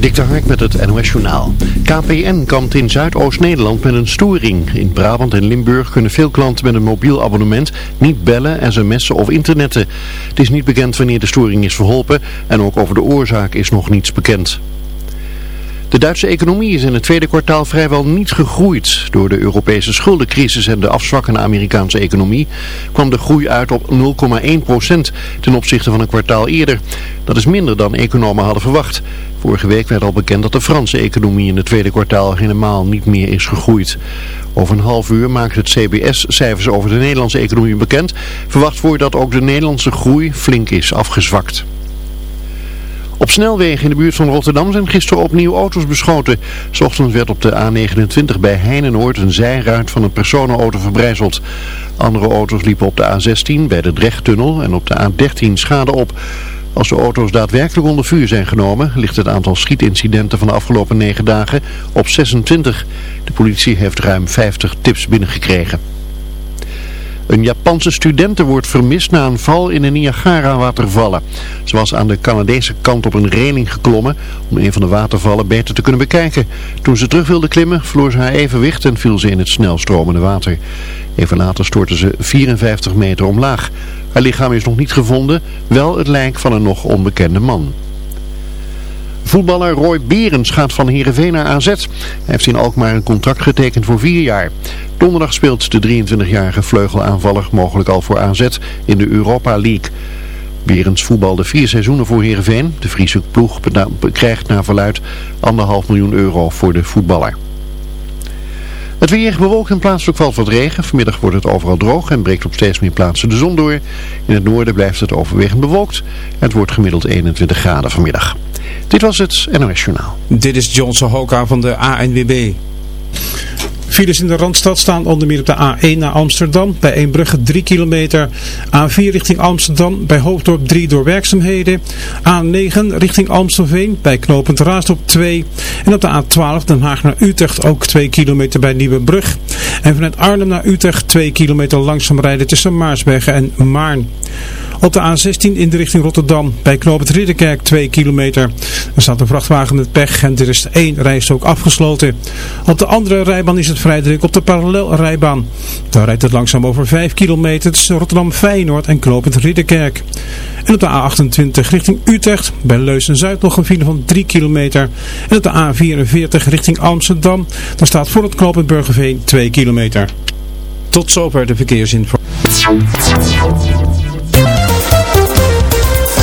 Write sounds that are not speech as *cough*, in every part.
Dik Hark met het NOS Journaal. KPN kampt in Zuidoost-Nederland met een storing. In Brabant en Limburg kunnen veel klanten met een mobiel abonnement niet bellen, sms'en of internetten. Het is niet bekend wanneer de storing is verholpen en ook over de oorzaak is nog niets bekend. De Duitse economie is in het tweede kwartaal vrijwel niet gegroeid. Door de Europese schuldencrisis en de afzwakkende Amerikaanse economie kwam de groei uit op 0,1% ten opzichte van een kwartaal eerder. Dat is minder dan economen hadden verwacht. Vorige week werd al bekend dat de Franse economie in het tweede kwartaal helemaal niet meer is gegroeid. Over een half uur maakt het CBS cijfers over de Nederlandse economie bekend. Verwacht wordt dat ook de Nederlandse groei flink is afgezwakt. Op snelwegen in de buurt van Rotterdam zijn gisteren opnieuw auto's beschoten. Ochtends werd op de A29 bij Heinenoord een zijruit van een personenauto verbrijzeld. Andere auto's liepen op de A16 bij de Drechttunnel en op de A13 schade op. Als de auto's daadwerkelijk onder vuur zijn genomen, ligt het aantal schietincidenten van de afgelopen negen dagen op 26. De politie heeft ruim 50 tips binnengekregen. Een Japanse studente wordt vermist na een val in de Niagara-watervallen. Ze was aan de Canadese kant op een reling geklommen om een van de watervallen beter te kunnen bekijken. Toen ze terug wilde klimmen, verloor ze haar evenwicht en viel ze in het snelstromende water. Even later stortte ze 54 meter omlaag. Haar lichaam is nog niet gevonden, wel het lijk van een nog onbekende man. Voetballer Roy Berens gaat van Heerenveen naar AZ. Hij heeft in Alkmaar een contract getekend voor vier jaar. Donderdag speelt de 23-jarige vleugelaanvaller mogelijk al voor AZ in de Europa League. Berens voetbalde vier seizoenen voor Heerenveen. De Friese ploeg krijgt naar verluid anderhalf miljoen euro voor de voetballer. Het weer bewolkt en plaatselijk valt wat regen. Vanmiddag wordt het overal droog en breekt op steeds meer plaatsen de zon door. In het noorden blijft het overwegend bewolkt. Het wordt gemiddeld 21 graden vanmiddag. Dit was het NOS Journaal. Dit is Johnson Hoka van de ANWB. Files in de Randstad staan onder meer op de A1 naar Amsterdam. Bij Eembrugge 3 kilometer. A4 richting Amsterdam. Bij Hoofddorp 3 door werkzaamheden. A9 richting Amstelveen. Bij knooppunt Raasdorp 2. En op de A12 Den Haag naar Utrecht ook 2 kilometer bij Nieuwebrug. En vanuit Arnhem naar Utrecht 2 kilometer langzaam rijden tussen Maarsbergen en Maarn. Op de A16 in de richting Rotterdam. Bij knooppunt Ridderkerk 2 kilometer. Er staat een vrachtwagen met pech en er is één rijstrook afgesloten. Op de andere rijbaan is het vrij op de parallelrijbaan. Daar rijdt het langzaam over 5 kilometer tussen Rotterdam Feyenoord en knooppunt Ridderkerk. En op de A28 richting Utrecht. Bij Leusen-Zuid nog een file van 3 kilometer. En op de A44 richting Amsterdam. Daar staat voor het knooppunt Burgerveen 2 kilometer. Tot zover de verkeersinformatie.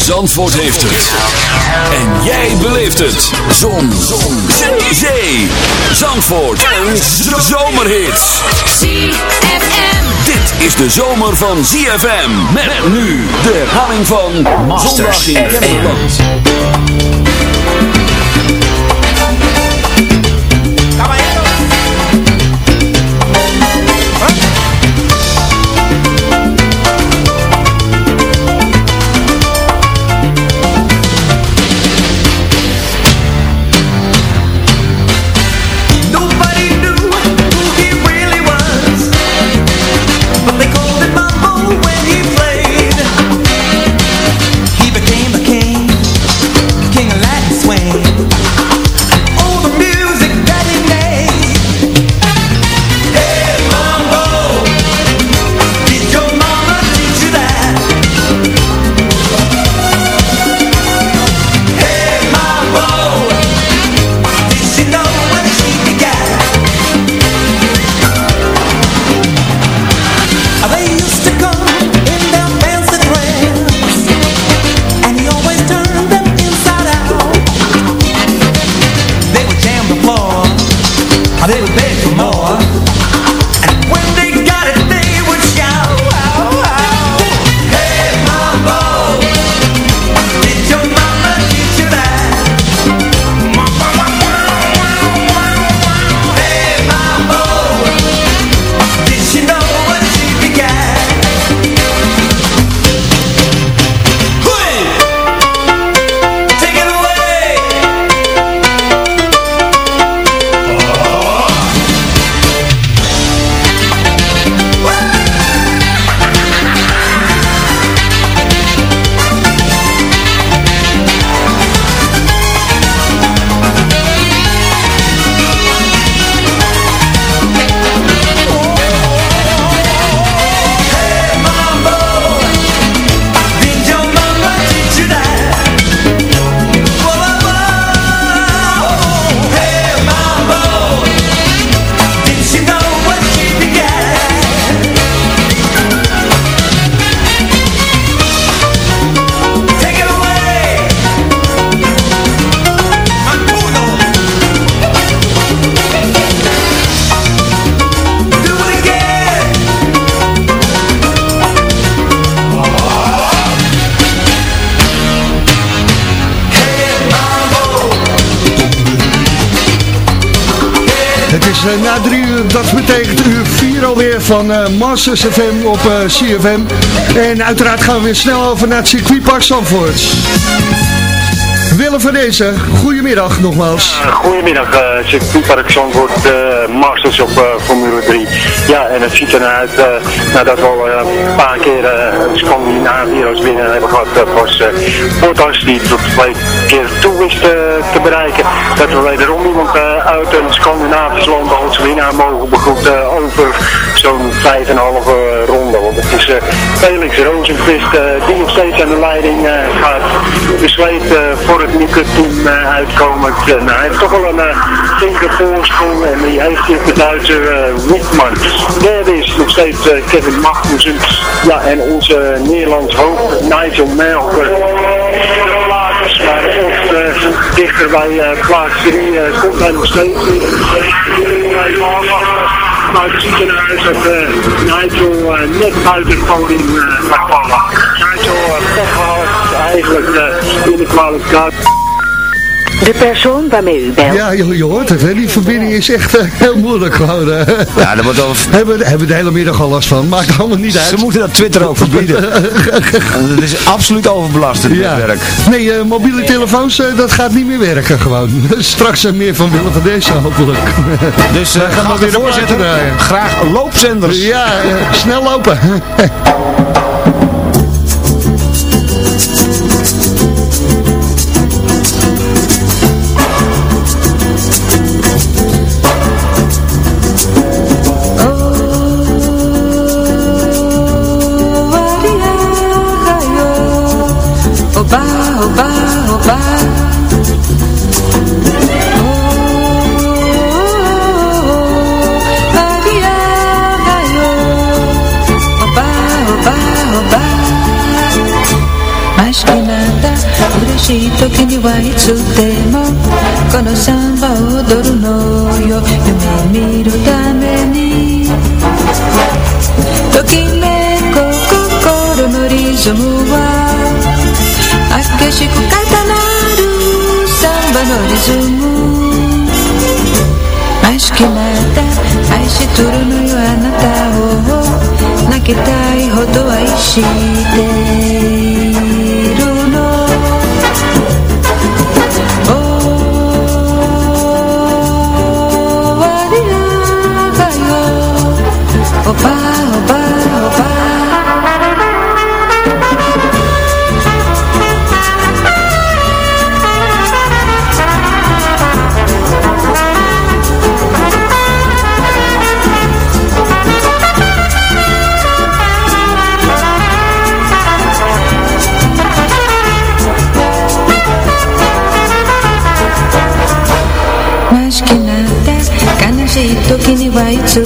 Zandvoort heeft het. En jij beleeft het. Zon. Zon. Zee. Zandvoort. En zomerhits. ZFM. Dit is de zomer van ZFM. Met nu de herhaling van Zondag in more. Na drie uur, dat betekent uur vier alweer van eh Masters FM op eh, CFM. En uiteraard gaan we weer snel over naar het circuitpark Zandvoort. Willem van deze, goedemiddag nogmaals. Uh, Goedemiddag, uh, circuitpark Zandvoort, uh, Masters op uh, Formule 3. Ja, en het ziet er naar uit, uh, nadat we al een paar keer Scandinaviërs binnen hebben gehad, uh, was Bottas die tot twee keer toe wist te bereiken. Dat we wederom iemand uit een Scandinavisch land als winnaar mogen begroeten over zo'n 5,5 ronde. Want het is Felix Rozenquist die nog steeds aan de leiding gaat. Besleet uh, voor het Nieuwe team uitkomen. Uh, nou, hij heeft toch wel een uh, flinke voorsprong en die heeft hier de Duitse uh, Wittmann. Derde is nog steeds Kevin Magnussen. Ja, en onze Nederlands hoofd Nigel Melker. Maar of uh, dichter bij uh, plaats 3 uh, komt hij nog steeds. Maar het ziet eruit dat Nigel net buiten het podium gaat vallen. Nigel uh, toch gehaald eigenlijk in de kwalificatie. De persoon waarmee u belt. Ja, je, je hoort het, hè? die verbinding is echt uh, heel moeilijk gewoon. Uh, ja, dat wordt al... hebben, hebben de hele middag al last van, maakt allemaal niet uit. Ze moeten dat Twitter ook verbieden. *laughs* Het is absoluut overbelast, het ja. netwerk. Nee, uh, mobiele telefoons, dat gaat niet meer werken gewoon. *laughs* Straks meer van Willem van deze hopelijk. Dus uh, gaan we weer de voorzitter draaien. Graag loopzenders. Ja, snel lopen. *laughs* のサンバを踊るのよ夢見るためにときめく心のリズムは激しく重なるサンバのリズム愛しきまた愛しとるのよあなたを泣きたいほど愛して Tokini wa itsu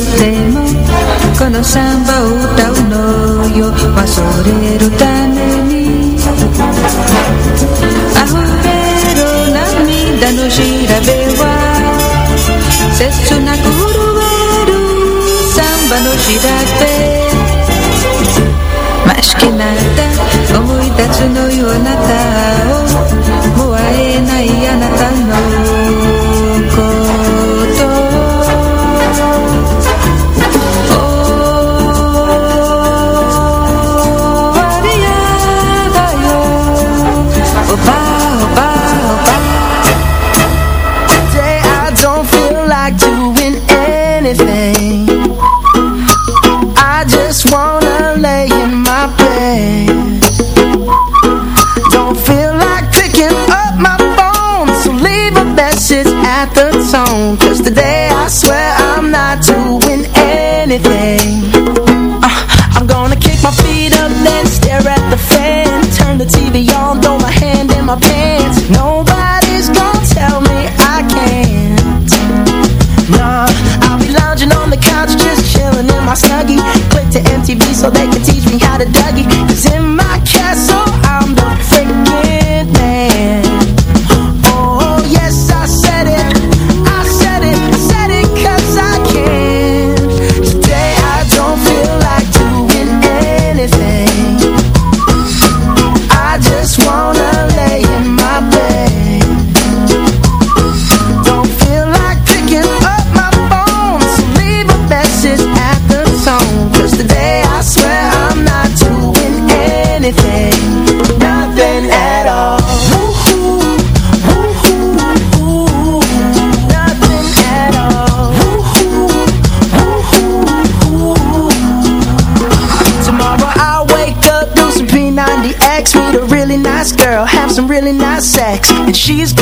Kono samba het uno yo Wasoreru tame ni Ahureru namida Het shirabe wa Setsu na kuruweru Samba no Het Mashiki nata Omoi tatsu no yu anata Het Mua e nai anata no she's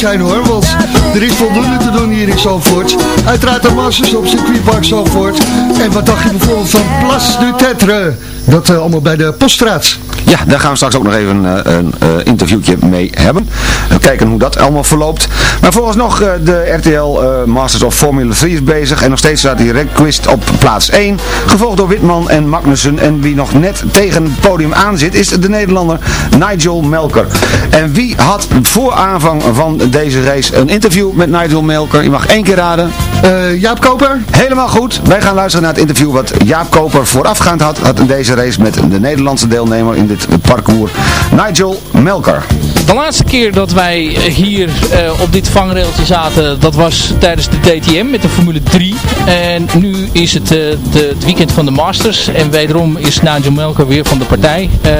zijn want er is voldoende te doen hier in Zandvoort. Uiteraard de Masters op circuitpark Zandvoort. En wat dacht je bijvoorbeeld van Place du Tetre? Dat eh, allemaal bij de Poststraat. Ja, daar gaan we straks ook nog even eh, een eh, interviewtje mee hebben. We kijken hoe dat allemaal verloopt. Maar vooralsnog uh, de RTL eh, Masters of Formula 3 is bezig. En nog steeds staat die Requist op plaats 1. Gevolgd door Witman en Magnussen. En wie nog net tegen het podium aan zit is de Nederlander Nigel Melker. En wie had voor aanvang van deze race een interview met Nigel Melker? Je mag één keer raden. Eh, Jaap Koper? Helemaal goed. Wij gaan luisteren naar het interview wat Jaap Koper voorafgaand had, had in deze race met de Nederlandse deelnemer in dit parcours, Nigel Melker. De laatste keer dat wij hier uh, op dit vangrailtje zaten, dat was tijdens de DTM met de Formule 3. En nu is het uh, de, het weekend van de Masters en wederom is Nigel Melker weer van de partij. Uh,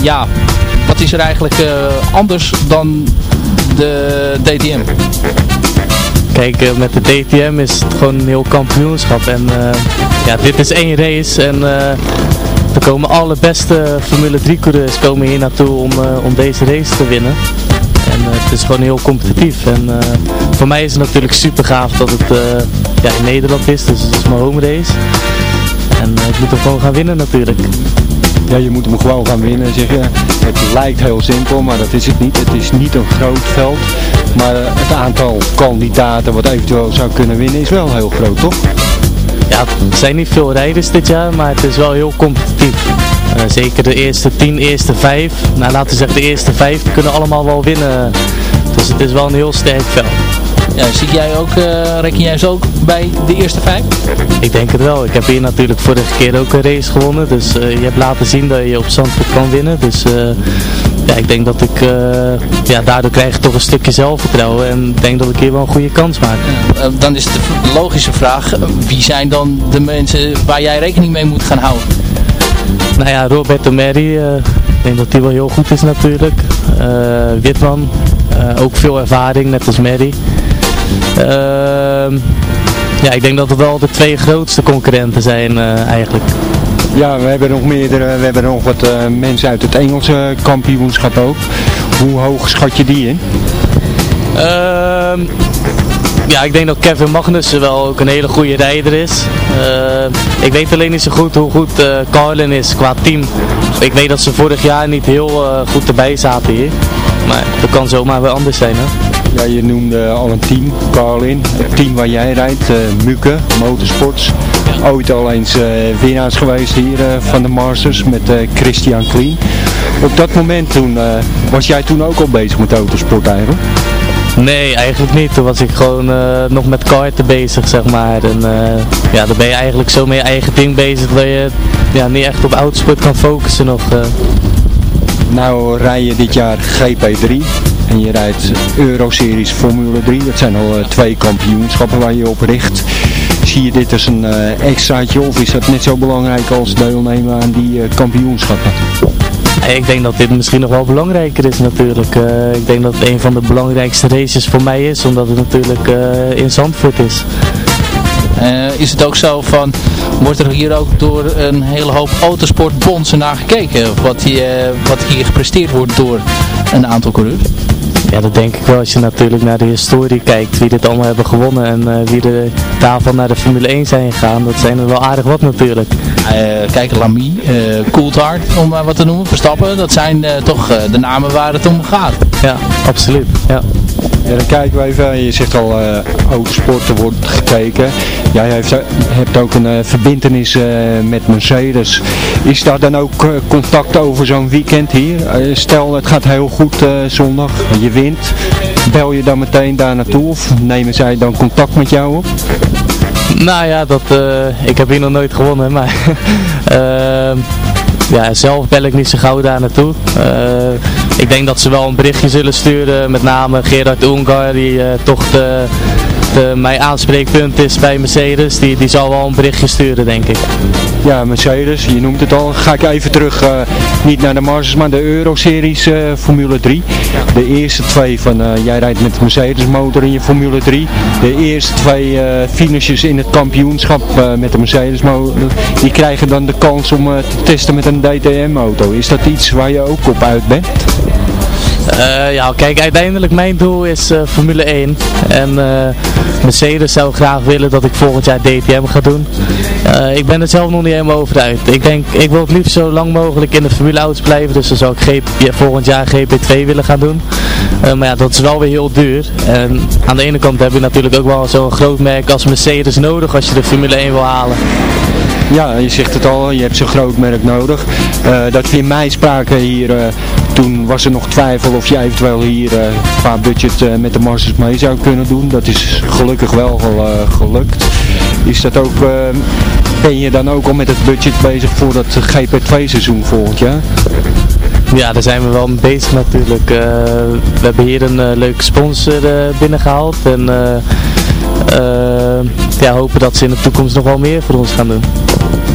ja, wat is er eigenlijk anders dan de DTM? Kijk, uh, met de DTM is het gewoon een heel kampioenschap. En uh, ja, dit is één race. En uh, er komen alle beste Formule 3 coureurs komen hier naartoe om, om deze race te winnen. En het is gewoon heel competitief. En voor mij is het natuurlijk super gaaf dat het ja, in Nederland is. Dus het is mijn home race. En ik moet er gewoon gaan winnen natuurlijk. Ja, je moet hem gewoon gaan winnen, zeg je. Het lijkt heel simpel, maar dat is het niet. Het is niet een groot veld, maar het aantal kandidaten wat eventueel zou kunnen winnen is wel heel groot, toch? ja, het zijn niet veel rijders dit jaar, maar het is wel heel competitief. Eh, zeker de eerste 10, eerste 5, nou laten we zeggen de eerste 5, die kunnen allemaal wel winnen. Dus het is wel een heel sterk veld. Ja, zit jij ook, uh, reken jij zo ook bij de eerste vijf? Ik denk het wel. Ik heb hier natuurlijk vorige keer ook een race gewonnen. Dus uh, je hebt laten zien dat je op Zandvoort kan winnen. Dus uh, ja, ik denk dat ik, ja, daardoor krijg ik toch een stukje zelfvertrouwen. En ik denk dat ik hier wel een goede kans maak. Ja, dan is de logische vraag, wie zijn dan de mensen waar jij rekening mee moet gaan houden? Nou ja, Roberto Meri, ik denk dat hij wel heel goed is natuurlijk. Witman, ook veel ervaring, net als Mary. Uh, ja, ik denk dat het wel de twee grootste concurrenten zijn uh, eigenlijk. Ja, we hebben nog meerdere, we hebben nog wat uh, mensen uit het Engelse kampioenschap ook. Hoe hoog schat je die in? Uh, ja, ik denk dat Kevin Magnussen wel ook een hele goede rijder is. Uh, ik weet alleen niet zo goed hoe goed uh, Carlin is qua team. Ik weet dat ze vorig jaar niet heel goed erbij zaten hier. Maar dat kan zomaar wel anders zijn. Hè? Ja, je noemde al een team, Carlin. Het team waar jij rijdt, uh, Muke, Motorsports. Ooit al eens uh, winnaars geweest hier uh, van de Masters met Christian Kleen. Op dat moment toen, was jij toen ook al bezig met autosport eigenlijk? Nee, eigenlijk niet. Toen was ik gewoon nog met karten bezig, zeg maar. En ja, dan ben je eigenlijk zo met je eigen ding bezig dat je ja, niet echt op autosport kan focussen nog. Nou rij je dit jaar GP3 en je rijdt Euroseries Formule 3. Dat zijn al uh, twee kampioenschappen waar je op richt. Zie je dit als een uh, extraatje of is dat net zo belangrijk als deelnemen aan die uh, kampioenschappen? Ik denk dat dit misschien nog wel belangrijker is natuurlijk. Uh, ik denk dat het een van de belangrijkste races voor mij is, omdat het natuurlijk uh, in Zandvoort is. Uh, is het ook zo van, wordt er hier ook door een hele hoop autosportbondsen naar gekeken? Wat hier, wat hier gepresteerd wordt door een aantal coureurs? Ja, dat denk ik wel. Als je natuurlijk naar de historie kijkt, wie dit allemaal hebben gewonnen en uh, wie er daarvan naar de Formule 1 zijn gegaan, dat zijn er wel aardig wat natuurlijk. Uh, kijk, Lamy, uh, Coulthard, om maar wat te noemen, Verstappen, dat zijn toch de namen waar het om gaat. Ja, absoluut. Ja. Ja, dan kijken we even, je zegt al, uh, autosporten wordt gekeken. Jij heeft, hebt ook een uh, verbindenis uh, met Mercedes. Is daar dan ook contact over zo'n weekend hier? stel, het gaat heel goed zondag, je wint. Bel je dan meteen daar naartoe of nemen zij dan contact met jou op? Nou ja, dat, ik heb hier nog nooit gewonnen, maar *laughs* ja, zelf bel ik niet zo gauw daar naartoe. Uh, ik denk dat ze wel een berichtje zullen sturen, met name Gerard Ungar, die uh, toch de, de, mijn aanspreekpunt is bij Mercedes. Die, die zal wel een berichtje sturen, denk ik. Ja, Mercedes, je noemt het al. Ga ik even terug, uh, niet naar de Masters, maar de Euro-series Formule 3. De eerste twee van, jij rijdt met de Mercedes motor in je Formule 3. De eerste twee finishes in het kampioenschap met de Mercedes motor, die krijgen dan de kans om te testen met een DTM-auto. Is dat iets waar je ook op uit bent? Uh, ja, kijk, uiteindelijk mijn doel is uh, Formule 1. En uh, Mercedes zou graag willen dat ik volgend jaar DTM ga doen. ik ben er zelf nog niet helemaal over uit. Ik denk, ik wil het liefst zo lang mogelijk in de Formule auto's blijven. Dus dan zou ik GP, volgend jaar GP2 willen gaan doen. maar ja, dat is wel weer heel duur. En aan de ene kant heb je natuurlijk ook wel zo'n groot merk als Mercedes nodig als je de Formule 1 wil halen. Ja, je zegt het al, je hebt zo'n groot merk nodig. Uh, dat we in mei spraken hier, uh, toen was er nog twijfel of je eventueel hier uh, qua budget met de Masters mee zou kunnen doen. Dat is gelukkig wel gelukt. Is dat ook, ben je dan ook al met het budget bezig voor dat GP2 seizoen volgend jaar? Ja, daar zijn we wel mee bezig natuurlijk. we hebben hier een leuke sponsor binnengehaald en ja, hopen dat ze in de toekomst nog wel meer voor ons gaan doen.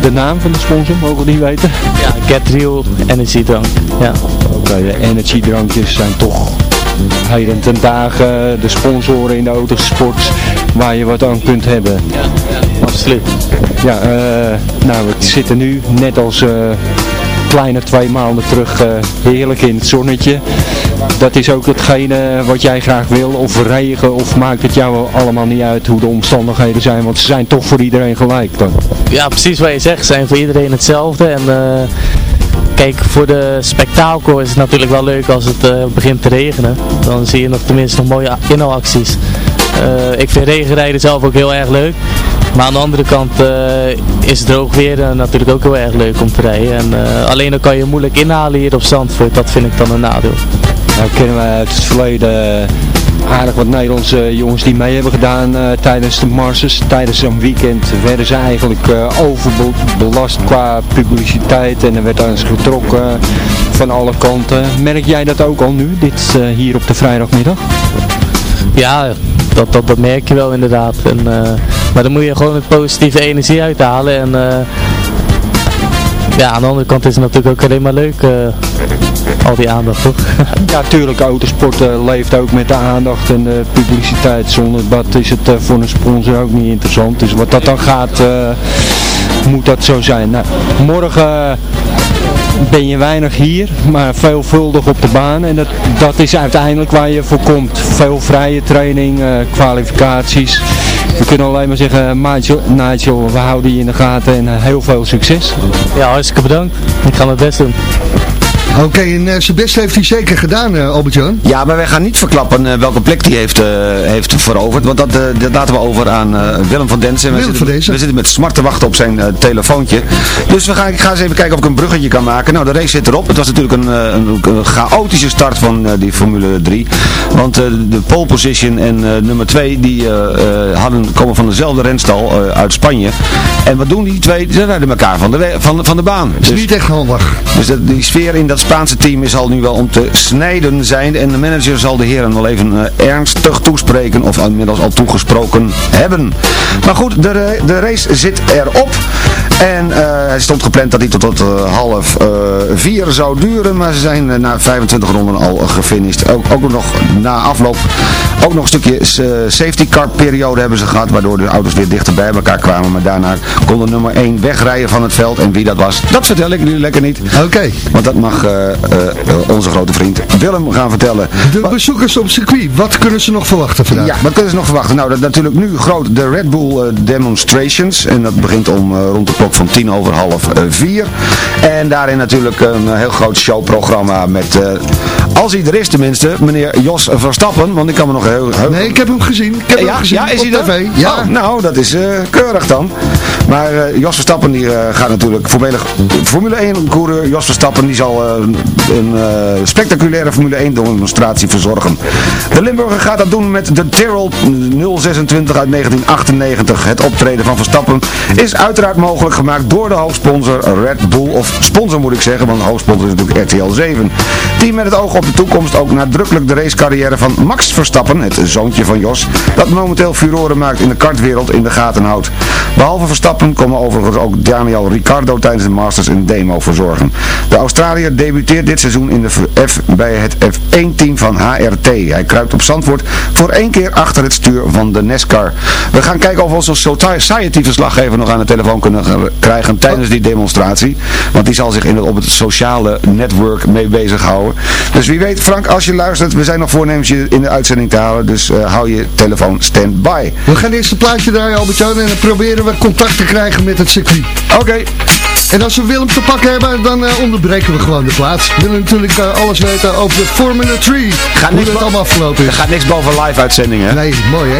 De naam van de sponsor, mogen we die weten? Ja, Get Real Energy Drank. Ja. Oké, okay, de energiedrankjes zijn toch heden ten dagen de sponsoren in de autosport waar je wat aan kunt hebben. Ja, ja absoluut. Ja, uh, nou we zitten nu net als uh, kleine twee maanden terug uh, heerlijk in het zonnetje dat is ook hetgene wat jij graag wil, of regen, of maakt het jou allemaal niet uit hoe de omstandigheden zijn, want ze zijn toch voor iedereen gelijk dan. Ja, precies wat je zegt, ze zijn voor iedereen hetzelfde en... Uh kijk, voor de spektakel is het natuurlijk wel leuk als het begint te regenen. Dan zie je nog tenminste nog mooie inhaalacties. Ik vind regenrijden zelf ook heel erg leuk. Maar aan de andere kant is droog weer natuurlijk ook heel erg leuk om te rijden. En, alleen dan kan je moeilijk inhalen hier op Zandvoort. Dat vind ik dan een nadeel. Nou kennen we uit het verleden aardig wat Nederlandse jongens die mee hebben gedaan uh, tijdens de marses. Tijdens zo'n weekend werden ze eigenlijk uh, overbelast qua publiciteit en er werd eens getrokken van alle kanten. Merk jij dat ook al nu, dit hier op de vrijdagmiddag? Ja, dat, dat, dat merk je wel inderdaad. En, maar dan moet je gewoon het positieve energie uithalen en ja, aan de andere kant is het natuurlijk ook alleen maar leuk al die aandacht toch? *laughs* ja, tuurlijk, autosport uh, leeft ook met de aandacht en de publiciteit. Zonder dat is het voor een sponsor ook niet interessant. Dus wat dat dan gaat, moet dat zo zijn. Nou, morgen ben je weinig hier, maar veelvuldig op de baan. En dat, dat is uiteindelijk waar je voor komt. Veel vrije training, kwalificaties. We kunnen alleen maar zeggen, Nigel, we houden je in de gaten en heel veel succes. Ja, hartstikke bedankt. Ik ga mijn best doen. Oké, en uh, zijn best heeft hij zeker gedaan, uh, Albert-Jan. Ja, maar wij gaan niet verklappen uh, welke plek hij heeft, heeft veroverd. Want dat, dat laten we over aan Willem van Densen. Willem zitten, van Densen. We zitten met smart te wachten op zijn telefoontje. Dus we gaan, ik ga eens even kijken of ik een bruggetje kan maken. Nou, de race zit erop. Het was natuurlijk een, een, een chaotische start van die Formule 3. Want de pole position en nummer 2 die hadden, komen van dezelfde renstal uit Spanje. En wat doen die twee? Ze rijden elkaar van de, van, van de baan. Dat is dus, niet echt handig. Dus die sfeer in dat Spaanse team zal nu wel om te snijden zijn. En de manager zal de heren wel even uh, ernstig toespreken. Of inmiddels al toegesproken hebben. Maar goed, de, de race zit erop. En uh, hij stond gepland dat hij tot, tot uh, half vier zou duren. Maar ze zijn na 25 ronden al gefinished. Ook, ook nog na afloop ook nog een stukje safety car periode hebben ze gehad. Waardoor de auto's weer dichter bij elkaar kwamen. Maar daarna kon de nummer 1 wegrijden van het veld. En wie dat was, dat vertel ik nu lekker niet. Oké. Want dat mag onze grote vriend Willem gaan vertellen. De bezoekers op circuit, wat kunnen ze nog verwachten vandaag? Ja, wat kunnen ze nog verwachten? Nou, dat natuurlijk nu groot de Red Bull uh, Demonstrations. En dat begint om rond de klok van tien over half vier. En daarin natuurlijk een heel groot showprogramma met, als hij er is tenminste, meneer Jos Verstappen. Want ik kan me nog heel... heel... Nee, ik heb hem gezien. Ik heb ja, hem gezien ja, is hij tv. Ja. Oh, nou, dat is keurig dan. Maar Jos Verstappen die gaat natuurlijk Formule 1 coureur Jos Verstappen die zal een uh, spectaculaire Formule 1 demonstratie verzorgen. De Limburger gaat dat doen met de Tyrrell 026 uit 1998. Het optreden van Verstappen is uiteraard mogelijk gemaakt door de hoofdsponsor Red Bull, of sponsor moet ik zeggen, want de hoofdsponsor is natuurlijk RTL 7. Die met het oog op de toekomst ook nadrukkelijk de racecarrière van Max Verstappen, het zoontje van Jos, dat momenteel furoren maakt in de kartwereld in de gaten houdt. Behalve Verstappen komen overigens ook Daniel Ricciardo tijdens de Masters een demo verzorgen. De Australiër debuteert dit seizoen in de F bij het F1-team van HRT. Hij kruipt op Zandvoort voor één keer achter het stuur van de NASCAR. We gaan kijken of we onze Society-verslaggever nog aan de telefoon kunnen krijgen tijdens die demonstratie. Want die zal zich in het, op het sociale netwerk mee bezighouden. Dus wie weet, Frank, als je luistert, we zijn nog voornemens je in de uitzending te halen. Dus uh, hou je telefoon stand-by. We gaan eerst een plaatje draaien, Albert-Jan, en dan proberen we contact te krijgen met het circuit. Oké. En als we Willem te pakken hebben, dan uh, onderbreken we gewoon de plaats. We willen natuurlijk uh, alles weten over de Formula 3. Gaat Hoe het allemaal afgelopen is. Er gaat niks boven live uitzendingen. Nee, mooi hè.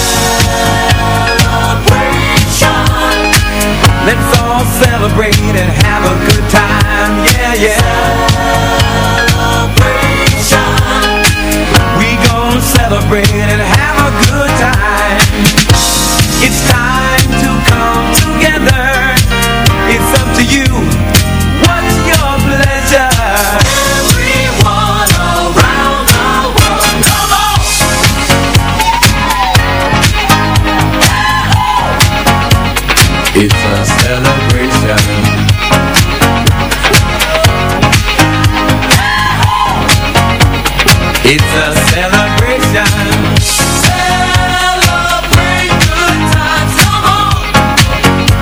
Let's all celebrate and have a good time, yeah, yeah. Celebration. We gon' celebrate and have a good time. It's time to come together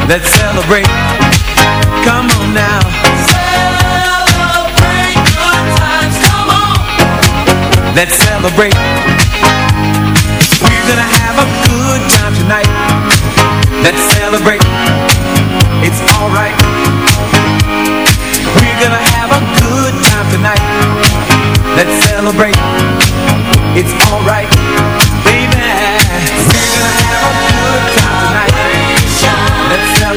Let's celebrate. Come on now. Celebrate good times, come on. Let's celebrate. We're gonna have a good time tonight. Let's celebrate. It's alright. We're gonna have a good time tonight. Let's celebrate. It's alright.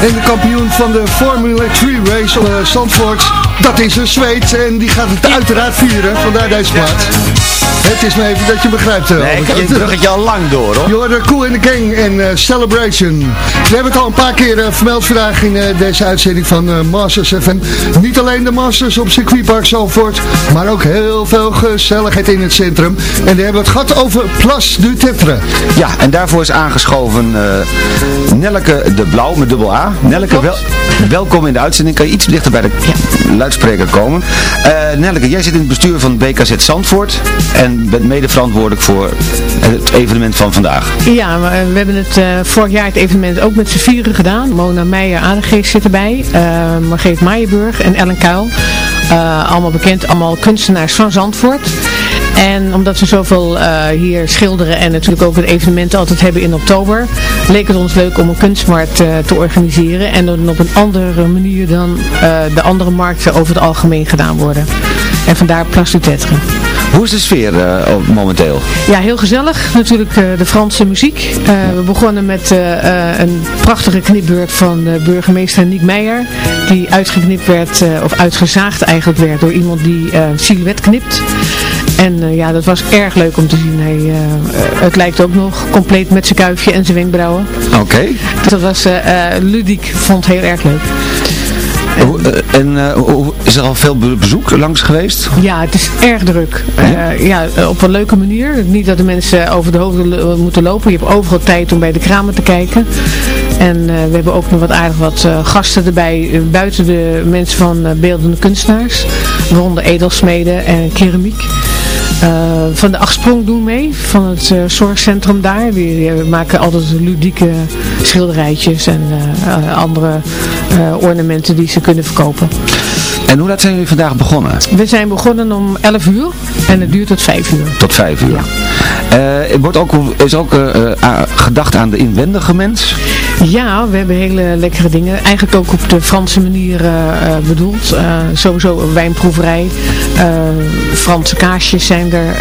En de kampioen van de Formula 3 race, uh, Zandvoort, dat is een Zweed. En die gaat het uiteraard vieren, vandaar deze plaats. Het is maar even dat je begrijpt. Uh, Nee, ik heb je bruggetje al lang door hoor. Je hoorde Cool in the Gang en eh, Celebration. We hebben het al een paar keer eh, vermeld vandaag in eh, deze uitzending van eh, Masters FM. Niet alleen de Masters op circuitpark Zalvoort, maar ook heel veel gezelligheid in het centrum. En we hebben het gehad over Place du Tetre. Ja, en daarvoor is aangeschoven eh Nelleke de Blauw met dubbel A. Nelleke, wel, welkom in de uitzending. Kan je iets dichter bij de luidspreker komen? Eh Nelleke, jij zit in het bestuur van BKZ Zandvoort en bent mede verantwoordelijk voor het evenement van vandaag. Ja, eh, we hebben het eh, vorig jaar het evenement ook met z'n vieren gedaan. Mona Meijer Aardegeest zit erbij, uh, Margreet Maaienburg en Ellen Kuil. Allemaal bekend, allemaal kunstenaars van Zandvoort. En omdat we zoveel uh, hier schilderen en natuurlijk ook het evenement altijd hebben in oktober, leek het ons leuk om een kunstmarkt uh, te organiseren. En dan op een andere manier dan de andere markten over het algemeen gedaan worden. En vandaar Place du Tetre. Hoe is de sfeer momenteel? Ja, heel gezellig. Natuurlijk de Franse muziek. We begonnen met een prachtige knipbeurt van burgemeester Niek Meijer. Die uitgeknipt werd, of uitgezaagd eigenlijk werd door iemand die silhouet knipt. En ja, dat was erg leuk om te zien. Hij, het lijkt ook nog compleet met zijn kuifje en zijn wenkbrauwen. Oké. Okay. Dat was ludiek. Vond het heel erg leuk. En, uh, is er al veel bezoek langs geweest? Ja, het is erg druk. Ja? Uh, ja, op een leuke manier. Niet dat de mensen over de hoofden moeten lopen. Je hebt overal tijd om bij de kramen te kijken. En uh, we hebben ook nog wat aardig wat gasten erbij. buiten de mensen van beeldende kunstenaars. Ronde edelsmeden en keramiek. Uh, van de Achtsprong doen mee, van het uh, zorgcentrum daar. Die, die, maken altijd ludieke schilderijtjes en uh, andere ornamenten die ze kunnen verkopen. En hoe laat zijn jullie vandaag begonnen? We zijn begonnen om 11 uur en het duurt tot 5 uur. Tot 5 uur. Ja. wordt ook, is ook gedacht aan de inwendige mens? Ja, we hebben hele lekkere dingen. Eigenlijk ook op de Franse manier uh, bedoeld. Uh, sowieso een wijnproeverij. Franse kaasjes zijn er.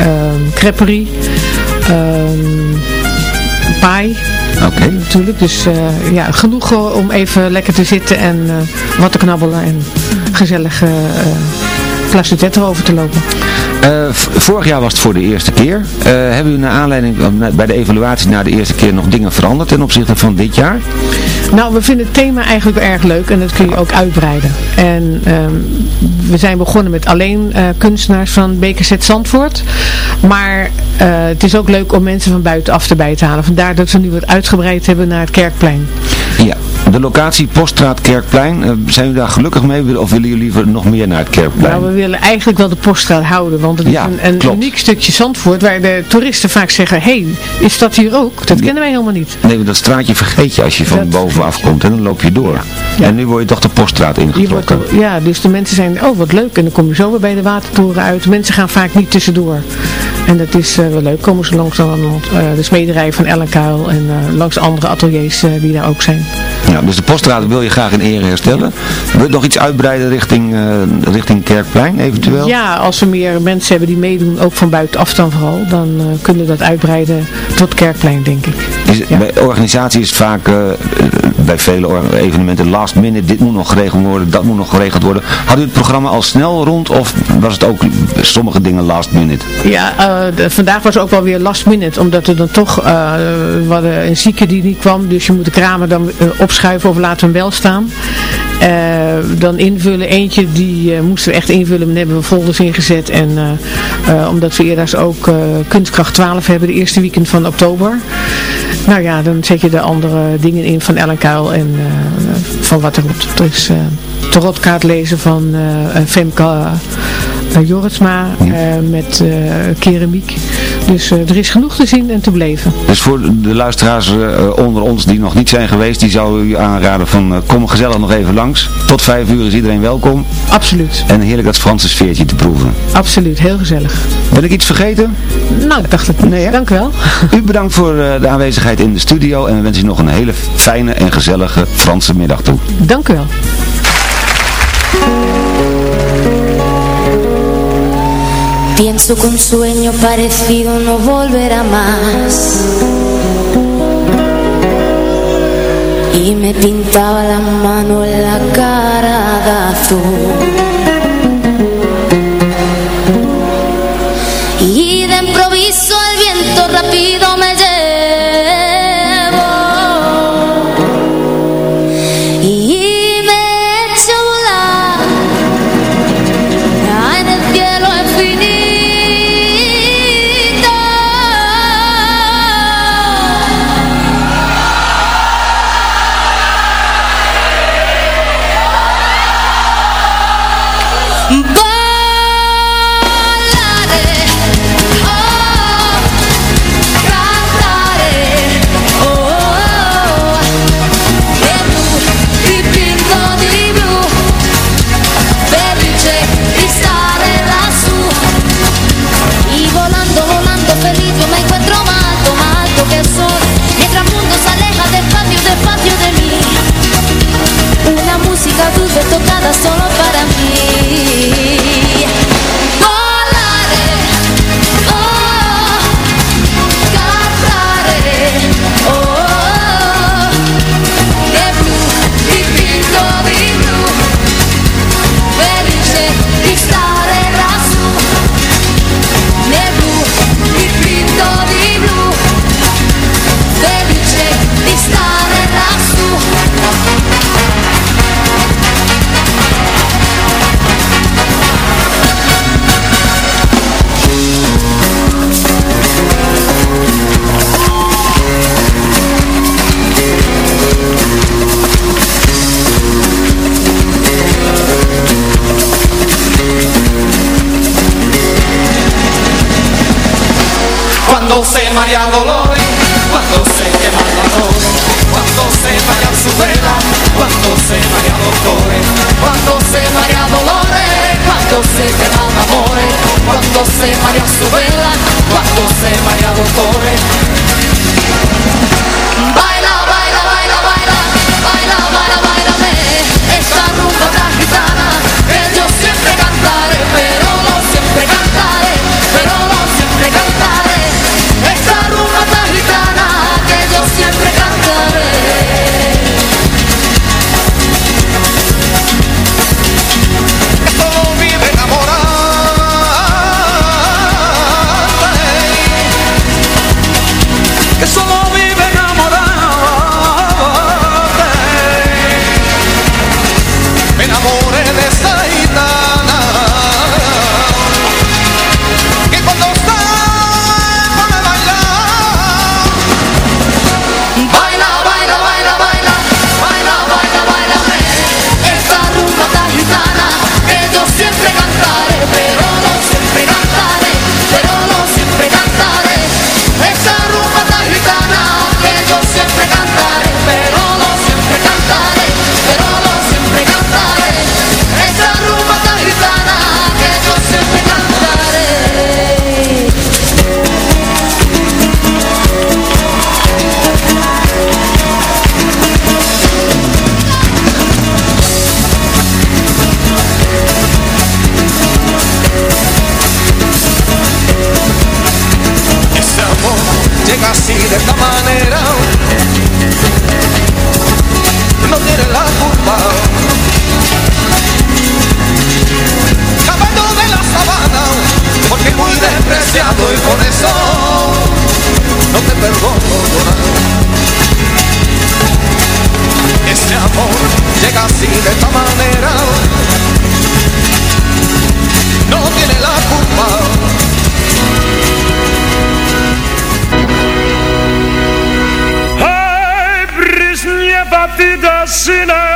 creperie. paai. Oké. Natuurlijk, dus ja, genoeg om even lekker te zitten en wat te knabbelen en gezellig Place over te lopen. vorig jaar was het voor de eerste keer. hebben u naar aanleiding bij de evaluatie na de eerste keer nog dingen veranderd ten opzichte van dit jaar? Nou, we vinden het thema eigenlijk erg leuk en dat kun je ook uitbreiden. En ehm, we zijn begonnen met alleen kunstenaars van BKZ Zandvoort. Maar het is ook leuk om mensen van buitenaf erbij te halen. Vandaar dat we nu wat uitgebreid hebben naar het Kerkplein. Ja, de locatie Poststraat Kerkplein. Uh, zijn jullie daar gelukkig mee of willen jullie liever nog meer naar het Kerkplein? Nou, we willen eigenlijk wel de Poststraat houden. Want het is een, een uniek stukje Zandvoort waar de toeristen vaak zeggen... Hé, hey, is dat hier ook? Dat kennen wij helemaal niet. Nee, dat straatje vergeet je als je van bovenaf komt en dan loop je door. Ja. En nu word je toch de Poststraat ingetrokken. ja, dus de mensen zijn... Oh, wat leuk. En dan kom je zo weer bij de watertoren uit. Mensen gaan vaak niet tussendoor. En dat is uh, wel leuk. Komen ze langs uh, de smederij van Ellenkuil en langs andere ateliers die daar ook zijn. Ja, dus de poststraat wil je graag in ere herstellen. Wil je nog iets uitbreiden richting, richting Kerkplein eventueel? Ja, als we meer mensen hebben die meedoen, ook van buitenaf dan vooral, dan kunnen we dat uitbreiden tot Kerkplein, denk ik. Is, ja. Bij organisatie is het vaak bij vele evenementen last minute, dit moet nog geregeld worden, dat moet nog geregeld worden. Had u het programma al snel rond of was het ook sommige dingen last minute? Ja, vandaag was ook wel weer last minute, omdat er dan toch, we hadden een zieke die niet kwam, dus je moet de kramen dan uh, opschuiven of laten hem wel staan. dan invullen, eentje die moesten we echt invullen, en hebben we folders ingezet en omdat we eerder ook kunstkracht 12 hebben, de eerste weekend van oktober. Nou ja, dan zet je de andere dingen in van Ellen Kuil en van wat er op. Er is de rotkaart lezen van Femke Joritsma met keramiek. Dus er is genoeg te zien en te beleven. Dus voor de luisteraars onder ons die nog niet zijn geweest, die zou u aanraden van kom gezellig nog even langs. Tot vijf uur is iedereen welkom. Absoluut. En heerlijk dat Franse sfeertje te proeven. Absoluut, heel gezellig. Ben ik iets vergeten? Nou, ik dacht het niet. Nee, Dank u wel. *laughs* U bedankt voor de aanwezigheid in de studio en we wensen u nog een hele fijne en gezellige Franse middag toe. Dank u wel. Pienso que un sueño parecido no volverá más. Y me pintaba la mano en la cara de azul. But sinner.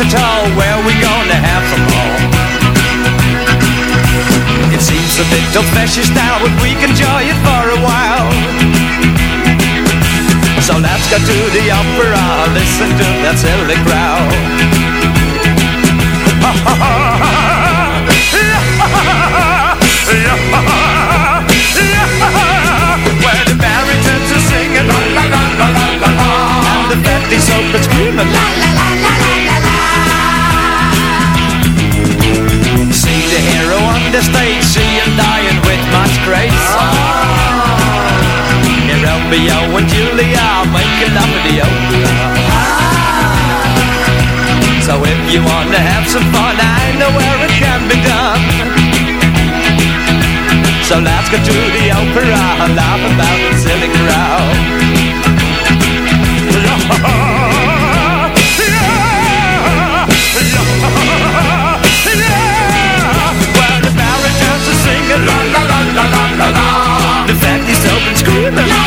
Where we gonna have them all. It seems a bit old-fashioned style, but we can enjoy it for a while. So let's go to the opera, listen to that silly crowd. Ha ha ha ha! these open screaming la la la la la the stage, see him dying with much grace. Here Romeo and Julia making love in the opera So if you wanna have some fun, I know where it can be done. So let's go to the opera laugh about the silly crowd *laughs* screaming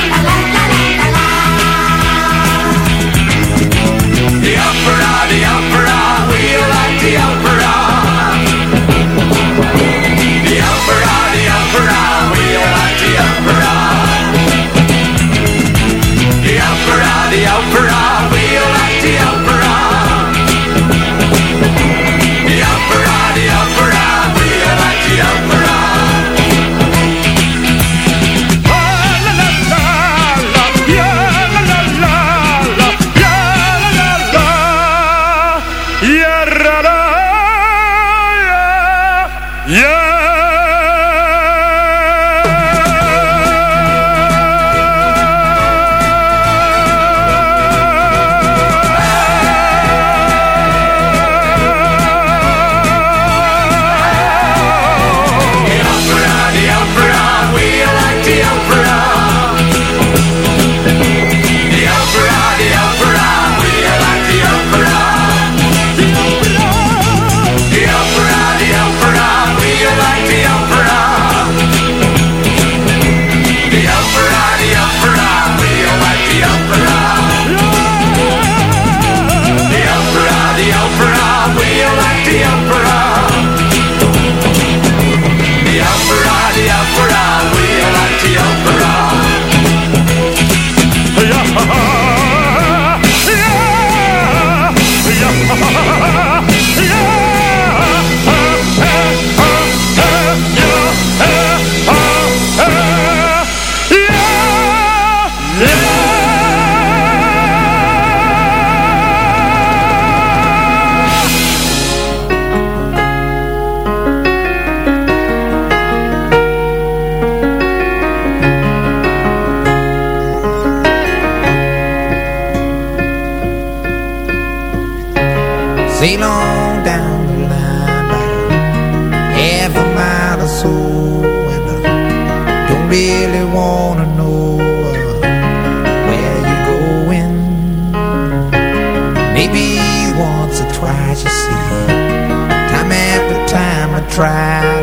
Sail on down the line right? Half a mile or so And I don't really want to know Where you're going Maybe once or twice you see Time after time I try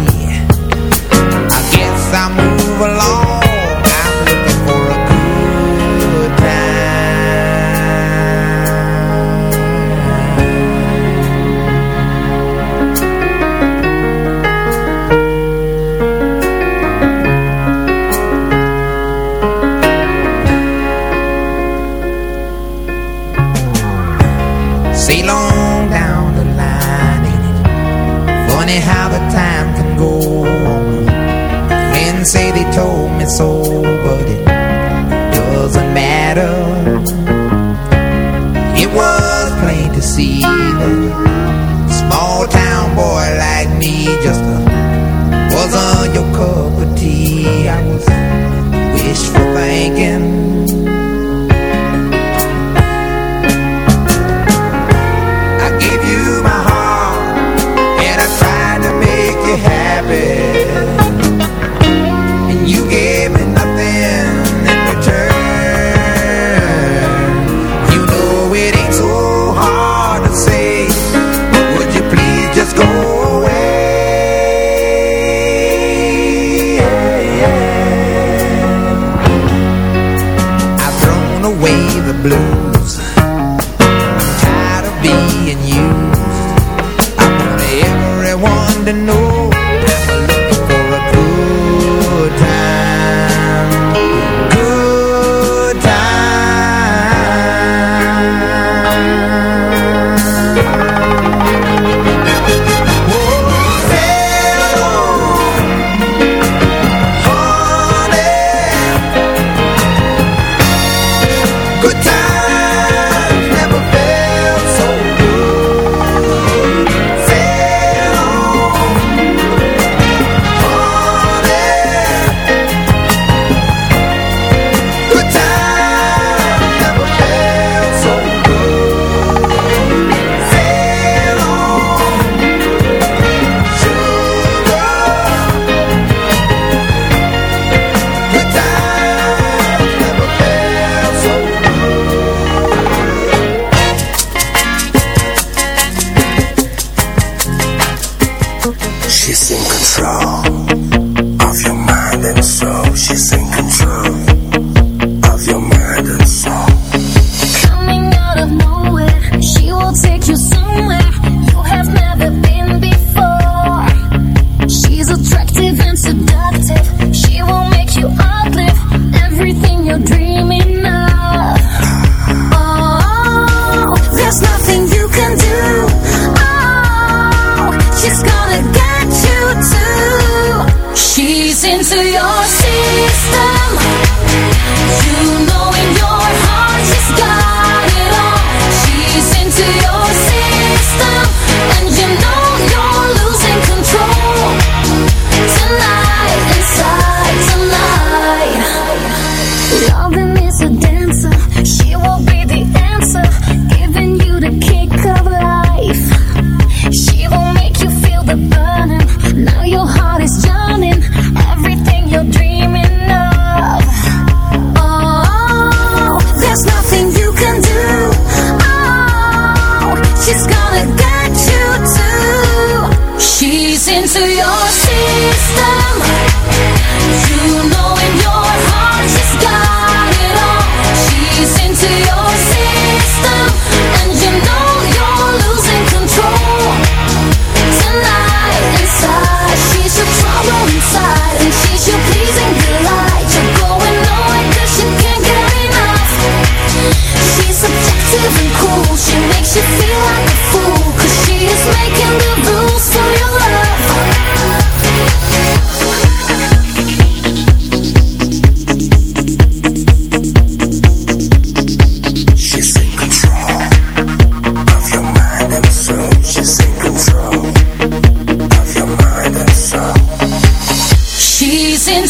So.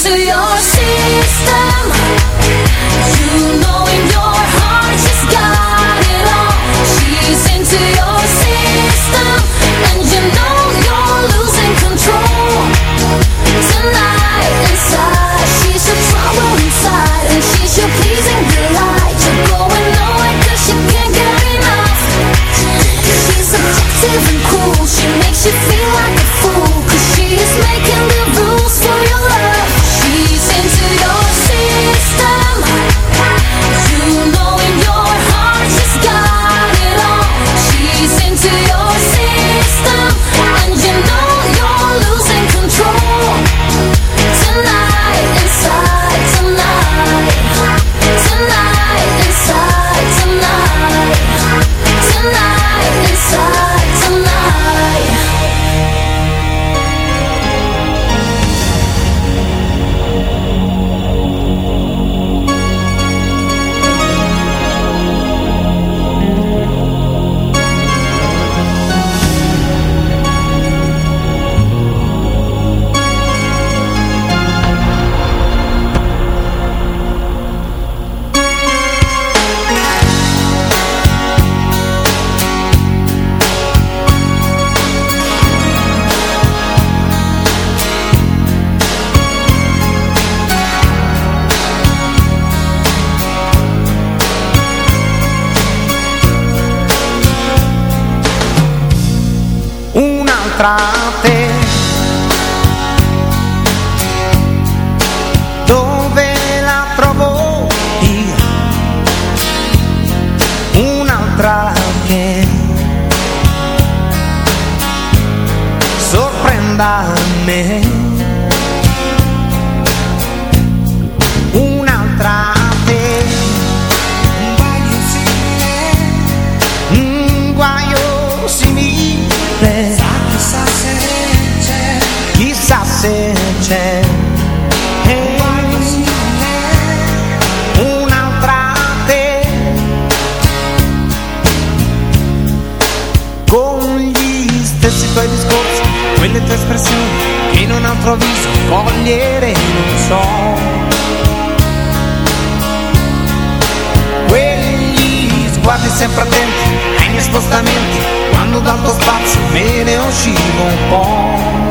into your system. You know in your heart she's got it all. She's into your system. And you know you're losing control. Tonight inside She's your trouble inside. And she's your pleasing delight. You're going can't get enough. She's and cool. She makes you feel sorprenda me. Quelle tue espressioni che in un altro viso cogliere non so. Quegli sguardi sempre attenti ai miei spostamenti, quando dal tuo spazio me ne uscivo un po'.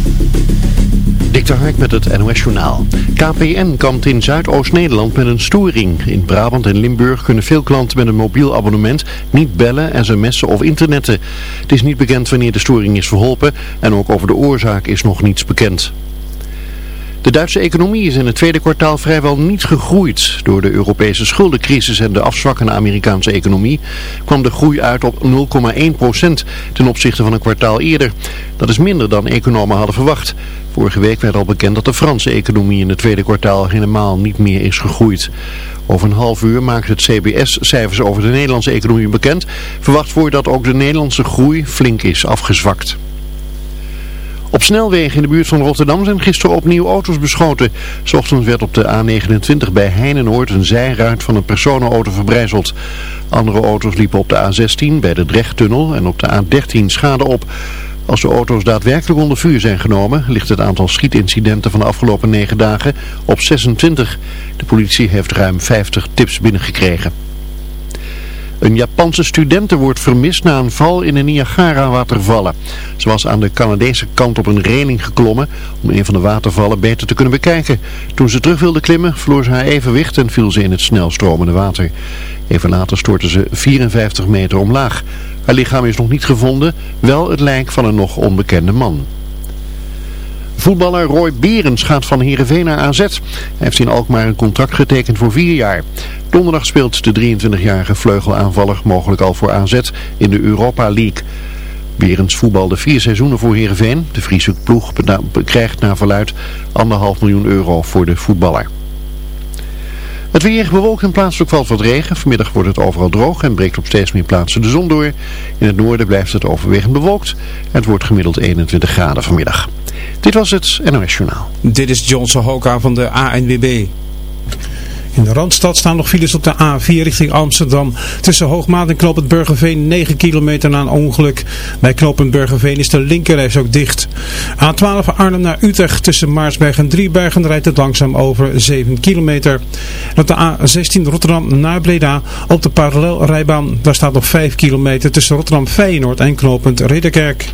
Dik de met het NOS Journaal. KPN kampt in Zuidoost-Nederland met een storing. In Brabant en Limburg kunnen veel klanten met een mobiel abonnement niet bellen, sms'en of internetten. Het is niet bekend wanneer de storing is verholpen en ook over de oorzaak is nog niets bekend. De Duitse economie is in het tweede kwartaal vrijwel niet gegroeid. Door de Europese schuldencrisis en de afzwakkende Amerikaanse economie kwam de groei uit op 0,1% ten opzichte van een kwartaal eerder. Dat is minder dan economen hadden verwacht. Vorige week werd al bekend dat de Franse economie in het tweede kwartaal helemaal niet meer is gegroeid. Over een half uur maakt het CBS cijfers over de Nederlandse economie bekend. Verwacht wordt dat ook de Nederlandse groei flink is afgezwakt. Op snelwegen in de buurt van Rotterdam zijn gisteren opnieuw auto's beschoten. Ochtends werd op de A29 bij Heinenoord een zijruit van een personenauto verbrijzeld. Andere auto's liepen op de A16 bij de Drechttunnel en op de A13 schade op. Als de auto's daadwerkelijk onder vuur zijn genomen, ligt het aantal schietincidenten van de afgelopen negen dagen op 26. De politie heeft ruim 50 tips binnengekregen. Een Japanse studente wordt vermist na een val in de Niagara-watervallen. Ze was aan de Canadese kant op een reling geklommen om een van de watervallen beter te kunnen bekijken. Toen ze terug wilde klimmen verloor ze haar evenwicht en viel ze in het snelstromende water. Even later stortte ze 54 meter omlaag. Haar lichaam is nog niet gevonden, wel het lijk van een nog onbekende man. Voetballer Roy Berens gaat van Heerenveen naar AZ. Hij heeft in Alkmaar een contract getekend voor vier jaar. Donderdag speelt de 23-jarige vleugelaanvaller mogelijk al voor AZ in de Europa League. Berens voetbalde vier seizoenen voor Heerenveen. De Friese ploeg krijgt naar verluid anderhalf miljoen euro voor de voetballer. Het weer bewolkt en plaatselijk valt wat regen. Vanmiddag wordt het overal droog en breekt op steeds meer plaatsen de zon door. In het noorden blijft het overwegend bewolkt. Het wordt gemiddeld 21 graden vanmiddag. Dit was het NOS Journaal. Dit is Johnson Hoka van de ANWB. In de Randstad staan nog files op de A4 richting Amsterdam. Tussen Hoogmaat en Knopend Burgerveen 9 kilometer na een ongeluk. Bij Knopend Burgerveen is de linkerreis ook dicht. A12 Arnhem naar Utrecht tussen Maarsberg en Driebergen rijdt het langzaam over 7 kilometer. En op de A16 Rotterdam naar Breda op de parallelrijbaan. Daar staat nog 5 kilometer tussen Rotterdam Feyenoord en Knopend Ridderkerk.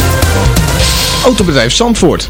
Autobedrijf Zandvoort.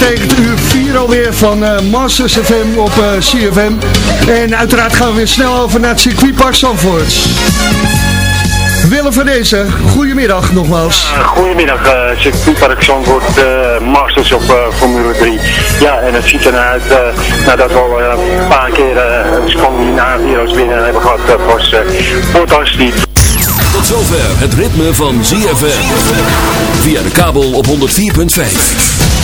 Betekent uur vier alweer van eh, Masters FM op eh, CFM. En uiteraard gaan we weer snel over naar het circuitpark Zandvoort. Willem van deze, goedemiddag nogmaals. Uh, goedemiddag, uh, circuitpark Zandvoort, uh, Masters op Formule 3. Ja, en het ziet er naar uit, nadat we al een paar keer een Scandinaviërs binnen hebben gehad, was Bottas die... Tot zover het ritme van ZFM. Via de kabel op 104.5.